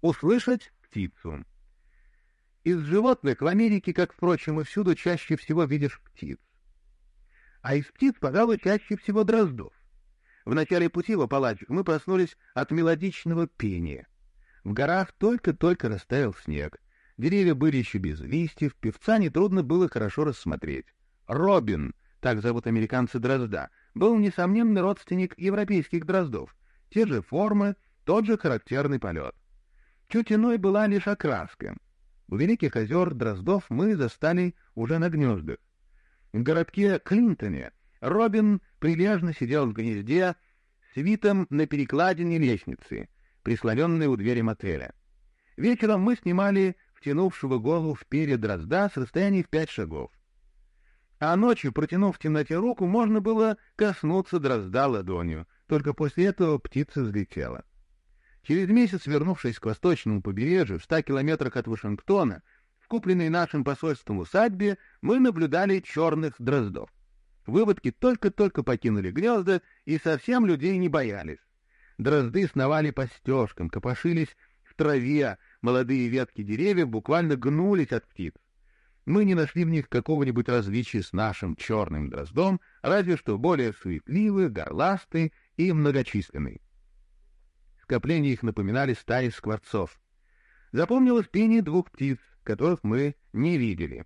Услышать птицу. Из животных в Америке, как, впрочем, и всюду, чаще всего видишь птиц. А из птиц, пожалуй, чаще всего дроздов. В начале пути в Апалачах мы проснулись от мелодичного пения. В горах только-только растаял снег. Деревья были еще без листьев, певца нетрудно было хорошо рассмотреть. Робин, так зовут американцы дрозда, был несомненный родственник европейских дроздов. Те же формы, тот же характерный полет. Чуть иной была лишь окраска. У Великих озер дроздов мы застали уже на гнездах. В городке Клинтоне Робин прилежно сидел в гнезде с витом на перекладине лестницы, прислоненной у двери мотеля. Вечером мы снимали втянувшего голову в перья дрозда с расстояния в пять шагов. А ночью, протянув в темноте руку, можно было коснуться дрозда ладонью, только после этого птица взлетела. Через месяц, вернувшись к восточному побережью, в ста километрах от Вашингтона, в купленной нашим посольством усадьбе, мы наблюдали черных дроздов. Выводки только-только покинули гнезда и совсем людей не боялись. Дрозды сновали по стежкам, копошились в траве, молодые ветки деревьев буквально гнулись от птиц. Мы не нашли в них какого-нибудь различия с нашим черным дроздом, разве что более суетливый, горластый и многочисленный. Скопления их напоминали стаи скворцов. Запомнилось пение двух птиц, которых мы не видели.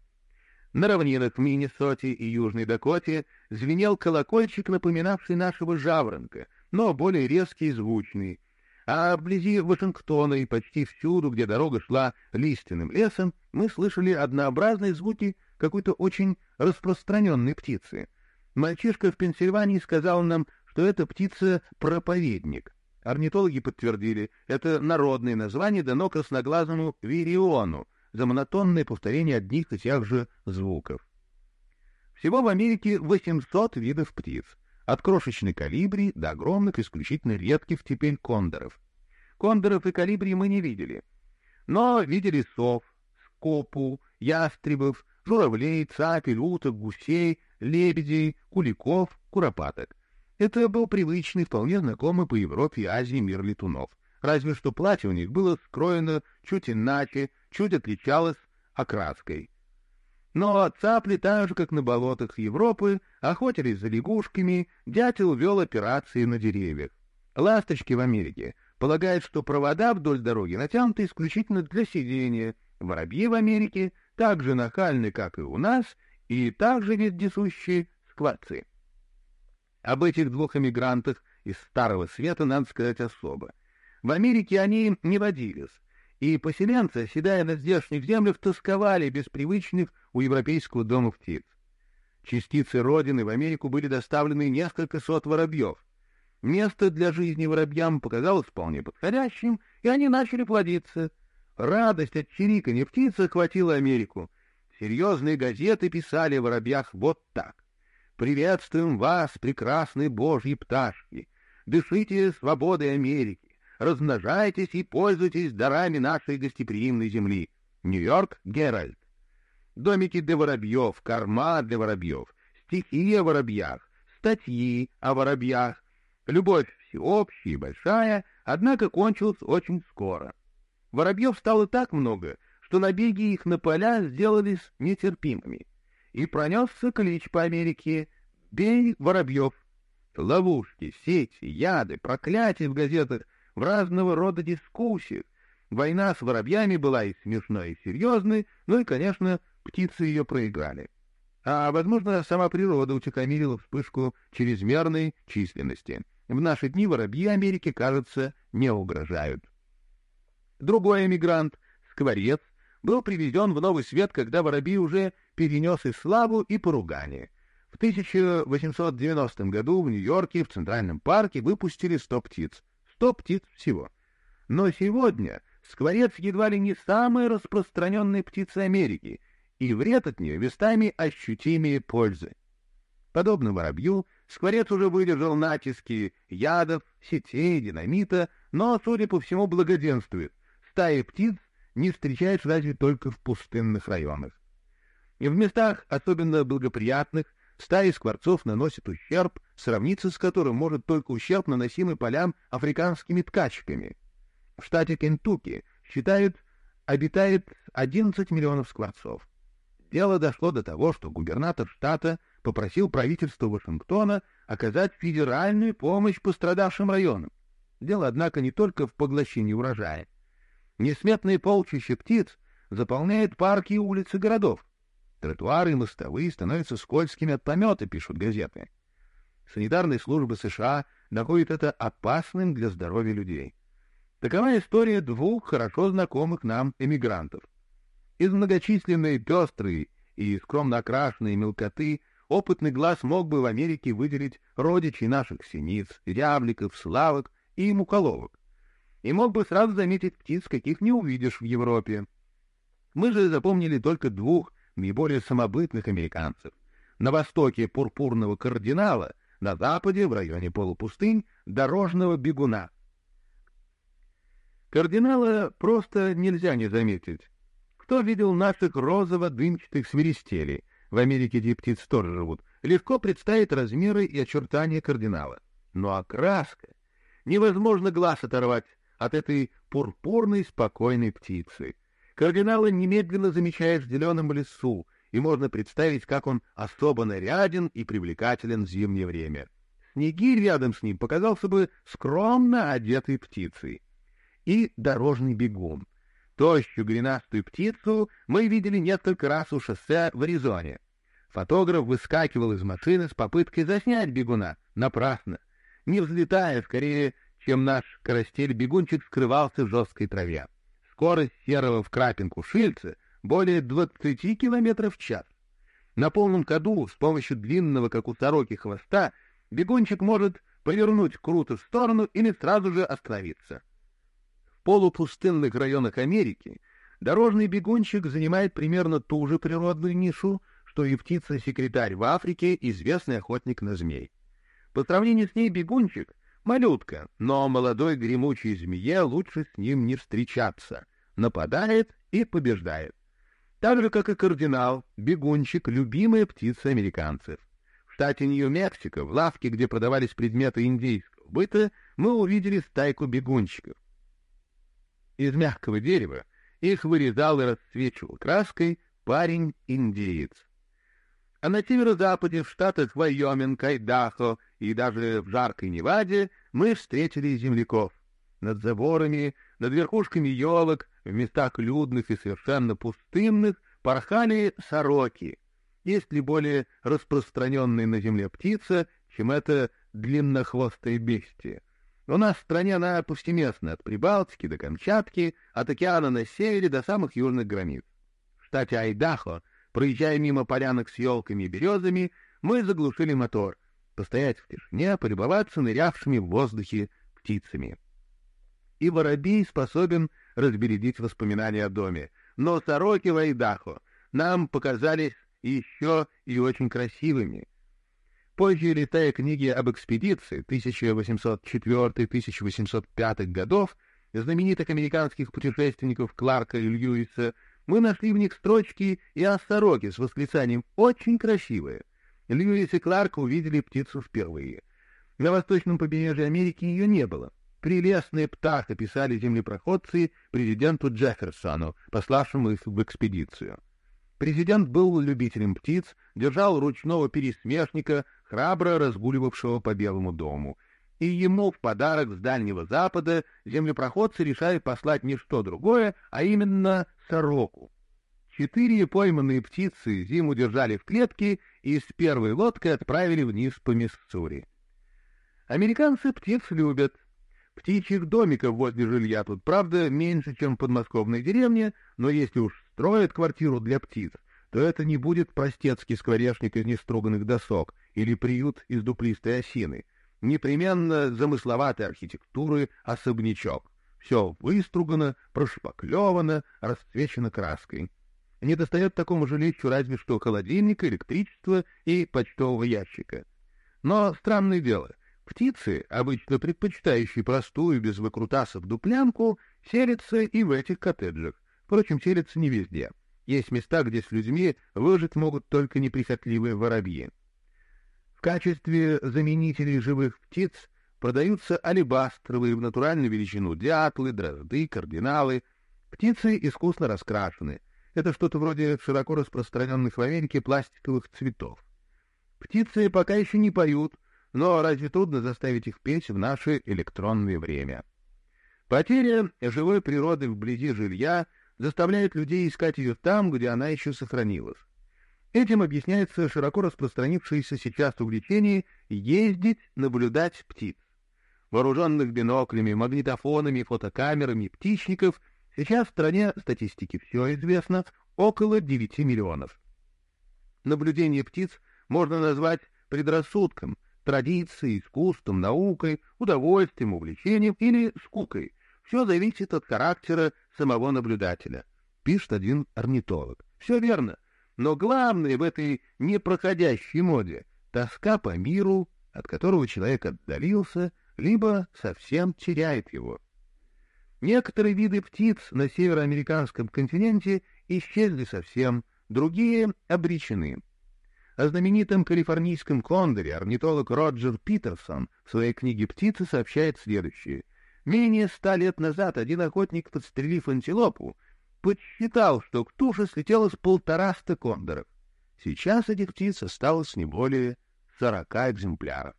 На равнинах в Миннесоте и Южной Дакоте звенел колокольчик, напоминавший нашего жаворонка, но более резкий и звучный. А вблизи Вашингтона и почти всюду, где дорога шла лиственным лесом, мы слышали однообразные звуки какой-то очень распространенной птицы. Мальчишка в Пенсильвании сказал нам, что это птица-проповедник. Орнитологи подтвердили, это народное название дано красноглазому вириону за монотонное повторение одних и тех же звуков. Всего в Америке 800 видов птиц, от крошечной калибри до огромных исключительно редких теперь кондоров. Кондоров и калибри мы не видели, но видели сов, скопу, ястребов, журавлей, цапель, уток, гусей, лебедей, куликов, куропаток. Это был привычный, вполне знакомый по Европе и Азии мир летунов. Разве что платье у них было скроено чуть иначе, чуть отличалось окраской. Но цапли, так же, как на болотах Европы, охотились за лягушками, дятел вел операции на деревьях. Ласточки в Америке полагают, что провода вдоль дороги натянуты исключительно для сидения. Воробьи в Америке так же нахальны, как и у нас, и так же вездесущие скватцы. Об этих двух эмигрантах из Старого Света надо сказать особо. В Америке они не водились, и поселенцы, оседая на здешних землях, тосковали без привычных у европейского дома птиц. Частицы родины в Америку были доставлены несколько сот воробьев. Место для жизни воробьям показалось вполне подходящим, и они начали плодиться. Радость от чириканья птиц охватила Америку. Серьезные газеты писали о воробьях вот так. Приветствуем вас, прекрасные божьи пташки! Дышите свободой Америки, размножайтесь и пользуйтесь дарами нашей гостеприимной земли. Нью-Йорк Геральт. Домики для воробьев, корма для воробьев, стихи о воробьях, статьи о воробьях. Любовь всеобщая и большая, однако кончилась очень скоро. Воробьев стало так много, что набеги их на поля сделались нетерпимыми и пронесся клич по Америке «Бей воробьев!». Ловушки, сети, яды, проклятия в газетах, в разного рода дискуссиях. Война с воробьями была и смешной, и серьезной, ну и, конечно, птицы ее проиграли. А, возможно, сама природа утекомирила вспышку чрезмерной численности. В наши дни воробьи Америки, кажется, не угрожают. Другой эмигрант, скворец, был приведен в Новый Свет, когда воробей уже перенес и славу, и поругание. В 1890 году в Нью-Йорке в Центральном парке выпустили сто птиц. Сто птиц всего. Но сегодня скворец едва ли не самая распространенная птица Америки, и вред от нее местами ощутимее пользы. Подобно воробью, скворец уже выдержал натиски ядов, сетей, динамита, но, судя по всему, благоденствует. Стаи птиц не встречаешь разве только в пустынных районах. И в местах особенно благоприятных стаи скворцов наносят ущерб, сравниться с которым может только ущерб, наносимый полям африканскими ткачками. В штате Кентукки считают, обитает 11 миллионов скворцов. Дело дошло до того, что губернатор штата попросил правительство Вашингтона оказать федеральную помощь пострадавшим районам. Дело, однако, не только в поглощении урожая. Несметные полчища птиц заполняют парки и улицы городов. Тротуары и мостовые становятся скользкими от помета, пишут газеты. Санитарные службы США находят это опасным для здоровья людей. Такова история двух хорошо знакомых нам эмигрантов. Из многочисленной пестрой и скромно окрашенной мелкоты опытный глаз мог бы в Америке выделить родичей наших синиц, рябликов, славок и муколовок. И мог бы сразу заметить птиц, каких не увидишь в Европе. Мы же запомнили только двух наиболее самобытных американцев. На востоке пурпурного кардинала, на западе, в районе полупустынь, дорожного бегуна. Кардинала просто нельзя не заметить. Кто видел наших розово-дымчатых свиристелей? В Америке эти птицы тоже живут. Легко представить размеры и очертания кардинала. Но окраска... Невозможно глаз оторвать от этой пурпурной спокойной птицы. Кардинала немедленно замечаешь в зеленом лесу, и можно представить, как он особо наряден и привлекателен в зимнее время. Снегирь рядом с ним показался бы скромно одетой птицей. И дорожный бегун. Тощую гренастую птицу мы видели несколько раз у шоссе в Аризоне. Фотограф выскакивал из машины с попыткой заснять бегуна. Напрасно. Не взлетая, скорее, чем наш карастель-бегунчик скрывался в жесткой траве. Скорость серого в крапинку шильца более 20 километров в час. На полном ходу с помощью длинного, как у сороки, хвоста бегунчик может повернуть круто в сторону или сразу же остановиться. В полупустынных районах Америки дорожный бегунчик занимает примерно ту же природную нишу, что и птица-секретарь в Африке, известный охотник на змей. По сравнению с ней бегунчик — малютка, но молодой гремучей змее лучше с ним не встречаться. Нападает и побеждает. Так же, как и кардинал, бегунчик — любимая птица американцев. В штате Нью-Мексико, в лавке, где продавались предметы индейского быта, мы увидели стайку бегунчиков. Из мягкого дерева их вырезал и расцвечивал краской парень-индеец а на северо-западе, в штатах Вайоминг, Айдахо и даже в жаркой Неваде мы встретили земляков. Над заборами, над верхушками елок, в местах людных и совершенно пустынных порхали сороки. Есть ли более распространенная на земле птица, чем это длиннохвостое бестие? У нас в стране она повсеместна, от Прибалтики до Камчатки, от океана на севере до самых южных границ. В штате Айдахо — Проезжая мимо полянок с елками и березами, мы заглушили мотор, постоять в тишине, полюбоваться нырявшими в воздухе птицами. И воробей способен разбередить воспоминания о доме, но сороки в Айдахо нам показались еще и очень красивыми. Позже, летая книги об экспедиции 1804-1805 годов знаменитых американских путешественников Кларка и Льюиса, мы нашли в них строчки и о сороке с восклицанием «очень красивые». Льюис и Кларк увидели птицу впервые. На восточном побережье Америки ее не было. Прелестная птаха писали землепроходцы президенту Джефферсону, пославшему их в экспедицию. Президент был любителем птиц, держал ручного пересмешника, храбро разгуливавшего по Белому дому. И ему в подарок с Дальнего Запада землепроходцы решают послать не что другое, а именно сороку. Четыре пойманные птицы зиму держали в клетке и с первой лодкой отправили вниз по Миссури. Американцы птиц любят. Птичьих домиков возле жилья тут, правда, меньше, чем в подмосковной деревне, но если уж строят квартиру для птиц, то это не будет простецкий скворечник из неструганных досок или приют из дуплистой осины. Непременно замысловатой архитектуры особнячок. Все выстругано, прошпаклевано, расцвечено краской. Не достает такому жилищу разве что холодильника, электричества и почтового ящика. Но странное дело, птицы, обычно предпочитающие простую, без выкрутасов дуплянку, селятся и в этих коттеджах. Впрочем, селятся не везде. Есть места, где с людьми выжить могут только неприхотливые воробьи. Качестве заменителей живых птиц Продаются алебастровые в натуральную величину дятлы, дрозды, кардиналы. Птицы искусно раскрашены. Это что-то вроде широко распространенных в Америке пластиковых цветов. Птицы пока еще не поют, но разве трудно заставить их петь в наше электронное время? Потеря живой природы вблизи жилья заставляет людей искать ее там, где она еще сохранилась. Этим объясняется широко распространившееся сейчас увлечение ездить, наблюдать птиц. Вооруженных биноклями, магнитофонами, фотокамерами птичников сейчас в стране статистики все известно около 9 миллионов. Наблюдение птиц можно назвать предрассудком, традицией, искусством, наукой, удовольствием, увлечением или скукой. Все зависит от характера самого наблюдателя, пишет один орнитолог. Все верно, но главное в этой непроходящей моде — тоска по миру, от которого человек отдалился, либо совсем теряет его. Некоторые виды птиц на североамериканском континенте исчезли совсем, другие обречены — о знаменитом калифорнийском кондоре орнитолог Роджер Питерсон в своей книге «Птицы» сообщает следующее. Менее ста лет назад один охотник, подстрелив антилопу, подсчитал, что к туше слетело с полтораста кондоров. Сейчас этих птиц осталось не более сорока экземпляров.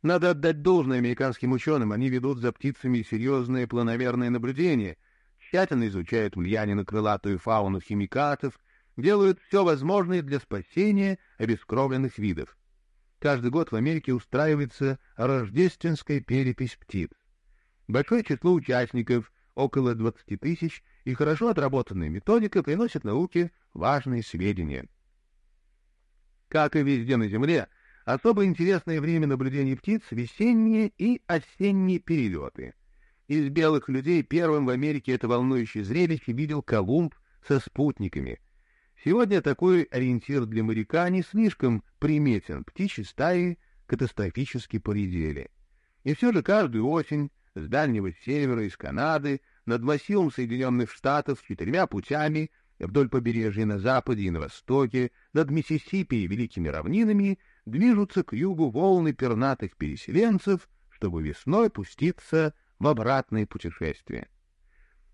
Надо отдать должное американским ученым, они ведут за птицами серьезные планомерные наблюдения, тщательно изучают влияние на крылатую фауну химикатов, делают все возможное для спасения обескровленных видов. Каждый год в Америке устраивается рождественская перепись птиц. Большое число участников, около 20 тысяч, и хорошо отработанная методика приносит науке важные сведения. Как и везде на Земле, особо интересное время наблюдений птиц — весенние и осенние перелеты. Из белых людей первым в Америке это волнующее зрелище видел Колумб со спутниками — Сегодня такой ориентир для моряка не слишком приметен, птичьи стаи катастрофически поредели. И все же каждую осень с Дальнего Севера, из Канады, над массивом Соединенных Штатов четырьмя путями вдоль побережья на западе и на востоке, над Миссисипи и Великими равнинами движутся к югу волны пернатых переселенцев, чтобы весной пуститься в обратное путешествие.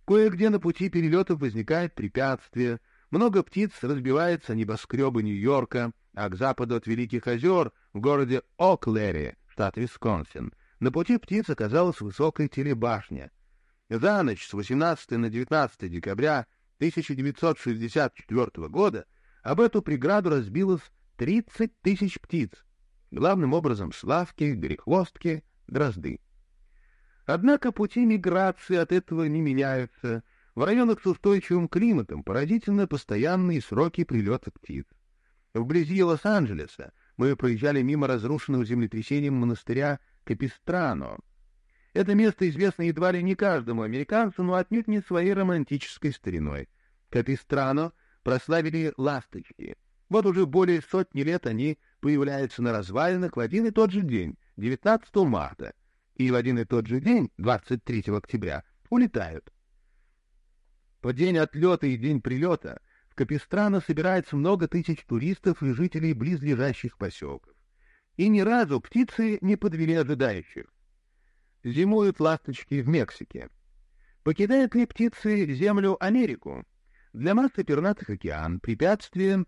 Кое-где на пути перелетов возникает препятствие — много птиц разбивается небоскребы Нью-Йорка, а к западу от Великих озер, в городе Оклери, штат Висконсин, на пути птиц оказалась высокая телебашня. За ночь с 18 на 19 декабря 1964 года об эту преграду разбилось 30 тысяч птиц, главным образом славки, грехвостки, дрозды. Однако пути миграции от этого не меняются — в районах с устойчивым климатом поразительно постоянные сроки прилета птиц. Вблизи Лос-Анджелеса мы проезжали мимо разрушенного землетрясением монастыря Капистрано. Это место известно едва ли не каждому американцу, но отнюдь не своей романтической стариной. Капистрано прославили ласточки. Вот уже более сотни лет они появляются на развалинах в один и тот же день, 19 марта, и в один и тот же день, 23 октября, улетают. По день отлета и день прилета в Капистрано собирается много тысяч туристов и жителей близлежащих поселков. И ни разу птицы не подвели ожидающих. Зимуют ласточки в Мексике. Покидают ли птицы землю Америку? Для массы пернатых океан препятствие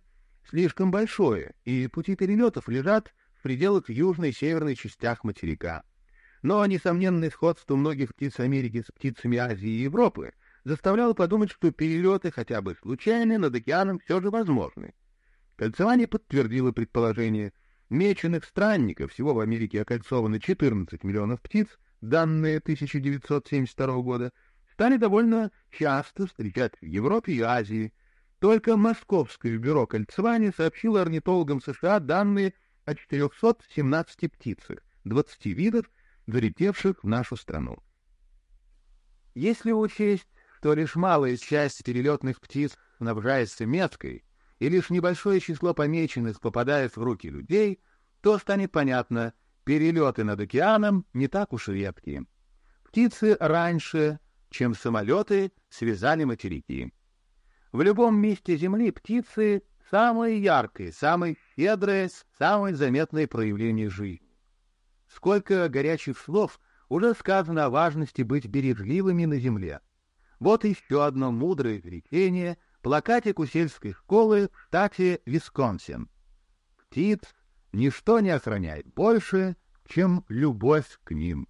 слишком большое, и пути перелетов лежат в пределах южной и северной частях материка. Но несомненное сходство многих птиц Америки с птицами Азии и Европы — заставляло подумать, что перелеты, хотя бы случайные, над океаном все же возможны. Кольцевание подтвердило предположение. Меченых странников всего в Америке окольцовано 14 миллионов птиц, данные 1972 года, стали довольно часто встречать в Европе и Азии. Только Московское бюро кольцевания сообщило орнитологам США данные о 417 птицах, 20 видов, залетевших в нашу страну. Если учесть что лишь малая часть перелетных птиц снабжается меткой, и лишь небольшое число помеченных попадает в руки людей, то станет понятно, перелеты над океаном не так уж редки. Птицы раньше, чем самолеты, связали материки. В любом месте Земли птицы — самое яркое, самое щедрое, самое заметное проявление жизни. Сколько горячих слов уже сказано о важности быть бережливыми на Земле — Вот еще одно мудрое изречение, плакатик у сельской школы в штате Висконсин. Птиц ничто не охраняет больше, чем любовь к ним.